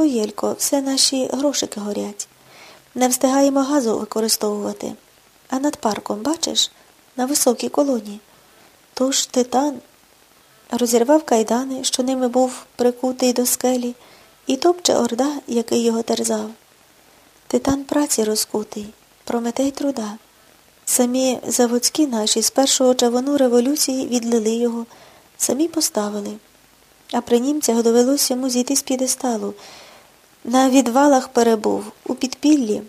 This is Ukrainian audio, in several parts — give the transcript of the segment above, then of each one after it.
то, Єлько, все наші грошики горять. Не встигаємо газу використовувати. А над парком, бачиш, на високій колоні. Тож титан розірвав кайдани, що ними був прикутий до скелі, і топче орда, який його терзав. Титан праці розкутий, прометей труда. Самі заводські наші з першого чавону революції відлили його, самі поставили. А при німцях довелося йому зійти з п'єдесталу. На відвалах перебув, у підпіллі.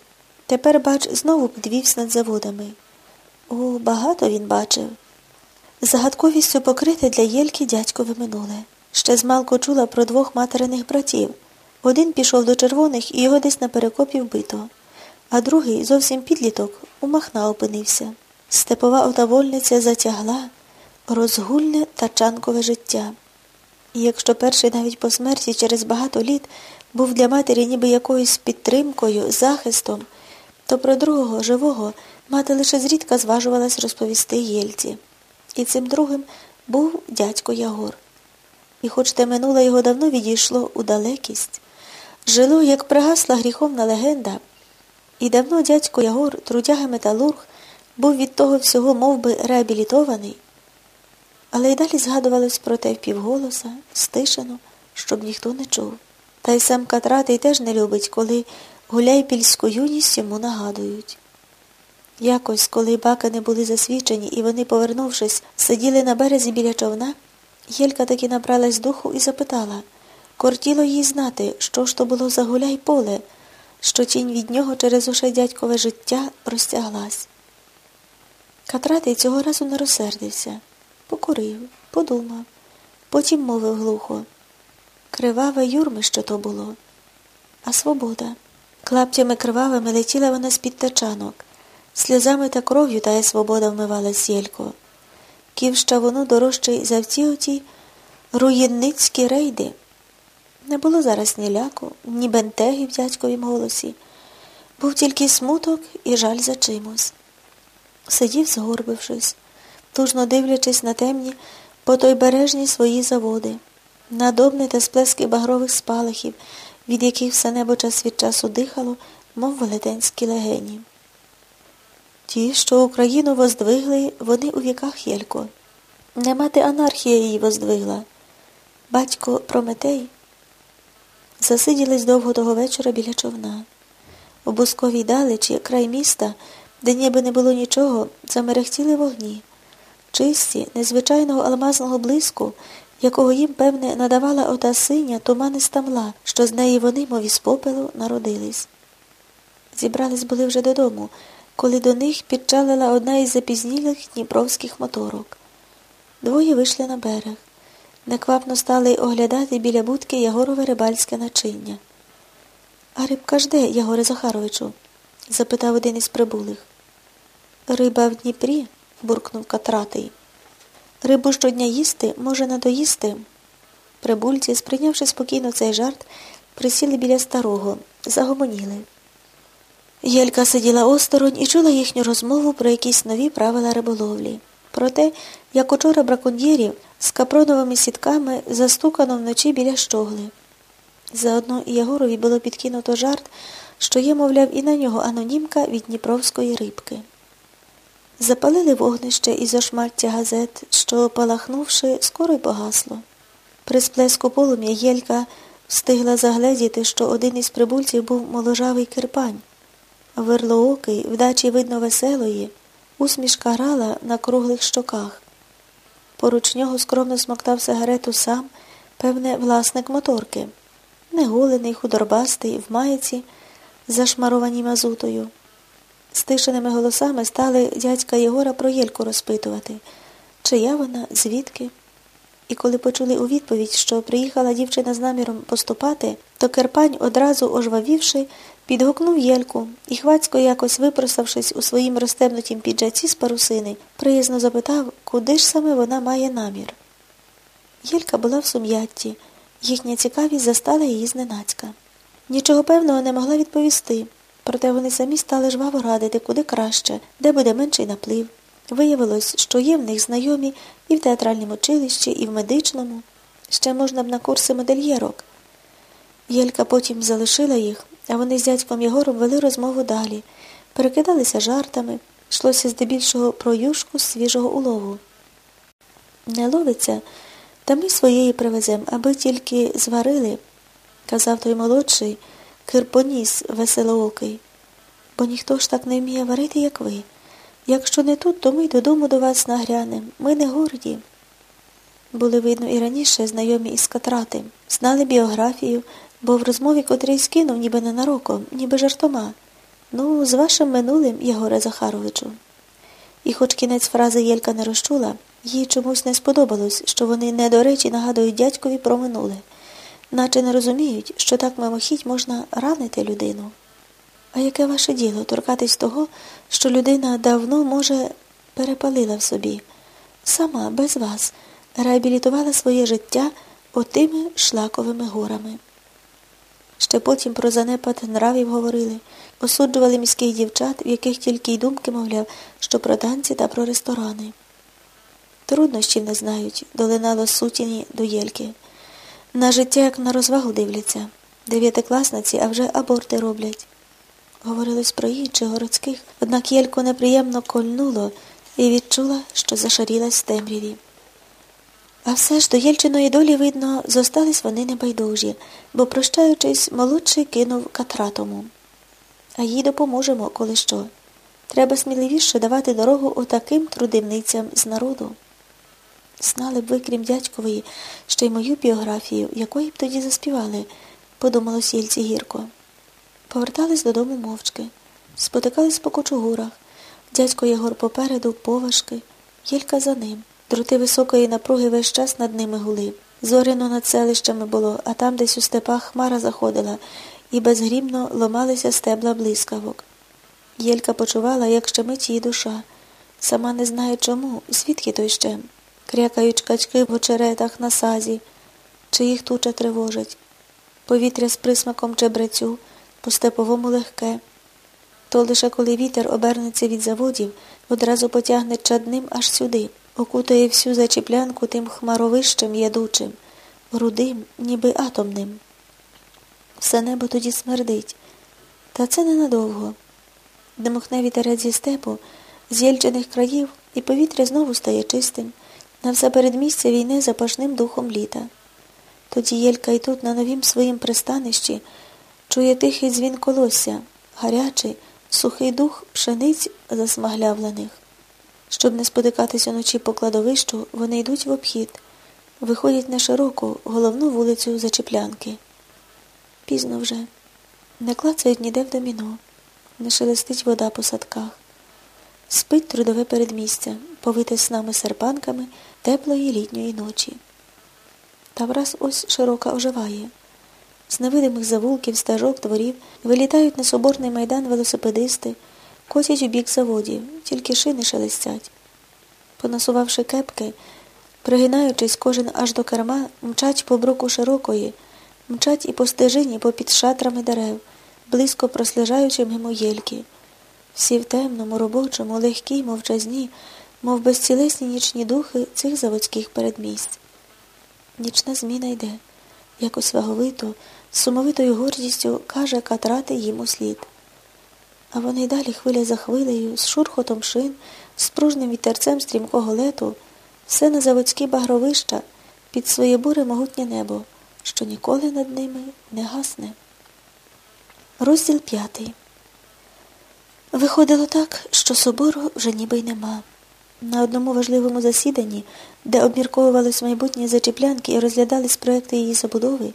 Тепер, бач, знову підвівся над заводами. О, багато він бачив. Загадковістю покрите для Єльки дядькове минуле. Ще змалку чула про двох материних братів. Один пішов до червоних і його десь на перекопі вбито, а другий, зовсім підліток, у махна опинився. Степова отавольниця затягла розгульне тачанкове життя. І якщо перший навіть по смерті через багато літ був для матері ніби якоюсь підтримкою, захистом, то про другого живого мати лише зрідка зважувалась розповісти Єльці. І цим другим був дядько Ягор. І хоч те минуле його давно відійшло у далекість, жило, як пригасла гріховна легенда, і давно дядько Ягор, трудяга металург, був від того всього мов би, реабілітований, але й далі згадувалось про те впівголоса, стишено, щоб ніхто не чув. Та й сам Катратий теж не любить, коли гуляйпільську юність йому нагадують. Якось, коли баки не були засвічені, і вони, повернувшись, сиділи на березі біля човна, Єлька таки набралась духу і запитала кортіло їй знати, що ж то було за гуляй поле, що тінь від нього через уше дядькове життя розтяглась. Катратий цього разу не розсердився, покурив, подумав, потім мовив глухо. Криваве юрми, що то було, а свобода. Клаптями кривавими летіла вона з-під тачанок. Сльозами та кров'ю тая свобода вмивала сєлько. Ківща воно дорожчий за всі оті руїнницькі рейди. Не було зараз ні ляку, ні бентеги в дядьковім голосі. Був тільки смуток і жаль за чимось. Сидів, згорбившись, тужно дивлячись на темні, по той бережні свої заводи, на добни та сплески багрових спалахів, від яких все небо час від часу дихало, мов велетенські легені. Ті, що Україну воздвигли, вони у віках Єлько. Не мати анархія її воздвигла. Батько Прометей. Засиділись довго того вечора біля човна. У бусковій далечі, край міста, де ніби не було нічого, замерехтіли вогні, чисті, незвичайного алмазного блиску, якого їм, певне, надавала ота синя туманиста мла, що з неї вони, мов із попелу, народились. Зібрались були вже додому коли до них підчалила одна із запізнілих дніпровських моторок. Двоє вийшли на берег. Неквапно стали оглядати біля будки Ягорове рибальське начиння. А рибка ж де, Ягоре Захаровичу? запитав один із прибулих. Риба в Дніпрі, буркнув Катратий. Рибу щодня їсти може надоїсти. Прибульці, сприйнявши спокійно цей жарт, присіли біля старого, загомоніли. Єлька сиділа осторонь і чула їхню розмову про якісь нові правила риболовлі, про те, як учора браконьєрів з капроновими сітками застукано вночі біля щогли. Заодно і Ягорові було підкинуто жарт, що є, мовляв, і на нього анонімка від Дніпровської рибки. Запалили вогнище із ошмаття газет, що, палахнувши, скоро й погасло. При сплеску полум'я Єлька встигла загледіти, що один із прибульців був моложавий кирпань. Верлоокий, вдачі видно веселої, усмішка грала на круглих щоках. Поруч нього скромно смоктав сигарету сам, певне, власник моторки, неголений, худорбастий, в маєці, зашмарованій мазутою. Стишеними голосами стали дядька Єгора про Єльку розпитувати, чия вона, звідки. І коли почули у відповідь, що приїхала дівчина з наміром поступати, то Керпань, одразу ожвавівши, Підгукнув Єльку і, хвацько якось випроставшись у своїм розтемнутім піджаці з парусини, приязно запитав, куди ж саме вона має намір. Єлька була в сум'ятті, їхня цікавість застала її зненацька. Нічого певного не могла відповісти, проте вони самі стали жваво радити, куди краще, де буде менший наплив. Виявилось, що є в них знайомі і в театральному училищі, і в медичному. Ще можна б на курси модельєрок. Єлька потім залишила їх, а вони з дядьком Єгором вели розмову далі, перекидалися жартами, йшлося здебільшого про юшку з свіжого улову. Не ловиться, та ми своєї привезем, аби тільки зварили, казав той молодший, кирпоніс веселоокий. Бо ніхто ж так не вміє варити, як ви. Якщо не тут, то ми додому до вас нагрянем. Ми не горді. Були, видно, і раніше знайомі із Катрати, знали біографію, бо в розмові котрий скинув ніби ненароком, ніби жартома. Ну, з вашим минулим, Єгоре Захаровичу. І хоч кінець фрази Єлька не розчула, їй чомусь не сподобалось, що вони не до речі нагадують дядькові про минуле, наче не розуміють, що так мимохідь можна ранити людину. А яке ваше діло торкатись того, що людина давно, може, перепалила в собі, сама, без вас, реабілітувала своє життя отими шлаковими горами. Ще потім про занепад нравів говорили, осуджували міських дівчат, в яких тільки й думки, мовляв, що про танці та про ресторани. Труднощів не знають, долинало сутіні до Єльки. На життя, як на розвагу дивляться. Дев'ятикласниці, а вже аборти роблять. Говорилось про інших городських, однак Єльку неприємно кольнуло і відчула, що зашарілась в темряві. А все ж до Єльчиної долі, видно, зостались вони небайдужі, бо, прощаючись, молодший кинув катратому. А їй допоможемо, коли що. Треба сміливіше давати дорогу отаким трудівницям з народу. Знали б ви, крім дядькової, ще й мою біографію, якої б тоді заспівали, подумало сільці гірко. Повертались додому мовчки, спотикались по кочугурах, дядько Єгор попереду, поважки, Єлька за ним. Дроти високої напруги весь час над ними гули. Зоряно над селищами було, а там десь у степах хмара заходила, і безгрімно ломалися стебла блискавок. Єлька почувала, як щемить її душа. Сама не знає чому, звідки той щем. Крякають качки в очеретах на сазі, чи їх туча тривожить. Повітря з присмаком чебрецю, по степовому легке. То лише коли вітер обернеться від заводів, одразу потягне чадним аж сюди окутає всю зачіплянку тим хмаровищем ядучим, рудим, ніби атомним. Все небо тоді смердить, та це ненадовго. Дмухне вітерець зі степу, з єльчених країв, і повітря знову стає чистим, на все передмістя війни запашним духом літа. Тоді Єлька й тут, на новім своїм пристанищі, чує тихий дзвін колосся, гарячий, сухий дух пшениць засмаглявлених. Щоб не спотикатись уночі по кладовищу, вони йдуть в обхід, виходять на широку, головну вулицю Зачеплянки. Пізно вже. Не клацають ніде в доміно, не шелестить вода по садках. Спить трудове передмістя, повите снами серпанками теплої літньої ночі. Та враз ось широка оживає. З невидимих завулків, стежок, дворів вилітають на соборний майдан велосипедисти котять у бік заводів, тільки шини шелестять. Понасувавши кепки, пригинаючись кожен аж до керма, мчать по бруку широкої, мчать і по стежині попід шатрами дерев, близько прослежаючи мимо єльки. Всі в темному, робочому, легкій, мовчазні, мов безцілесні нічні духи цих заводських передмість. Нічна зміна йде, якось ваговито, з сумовитою гордістю каже катрати їм у слід. А вони й далі хвиля за хвилею, з шурхотом шин, з пружним вітерцем стрімкого лету, все на заводські багровища під своє буре могутнє небо, що ніколи над ними не гасне. Розділ п'ятий. Виходило так, що собору вже ніби й нема. На одному важливому засіданні, де обмірковувались майбутні зачіплянки і розглядались проекти її забудови,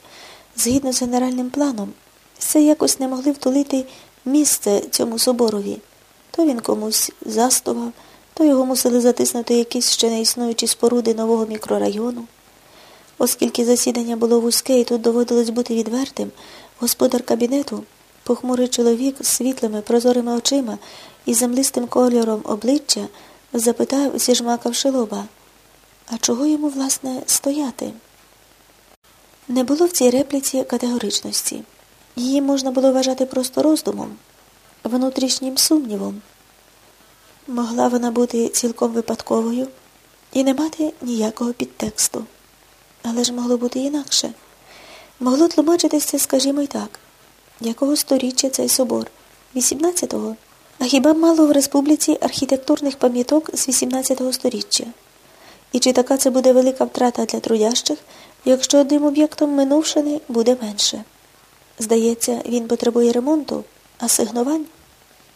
згідно з генеральним планом, все якось не могли втулити місце цьому соборові. То він комусь застував, то його мусили затиснути якісь ще не існуючі споруди нового мікрорайону. Оскільки засідання було вузьке і тут доводилось бути відвертим, господар кабінету, похмурий чоловік з світлими, прозорими очима і землистим кольором обличчя, запитав, зіжмакавши лоба, а чого йому, власне, стояти? Не було в цій репліці категоричності. Її можна було вважати просто роздумом, внутрішнім сумнівом. Могла вона бути цілком випадковою і не мати ніякого підтексту. Але ж могло бути інакше. Могло тлумачитися, скажімо й так. Якого сторіччя цей собор? 18-го? А хіба мало в республіці архітектурних пам'яток з 18-го сторіччя? І чи така це буде велика втрата для трудящих, якщо одним об'єктом минувшини буде менше? Здається, він потребує ремонту, асигнувань.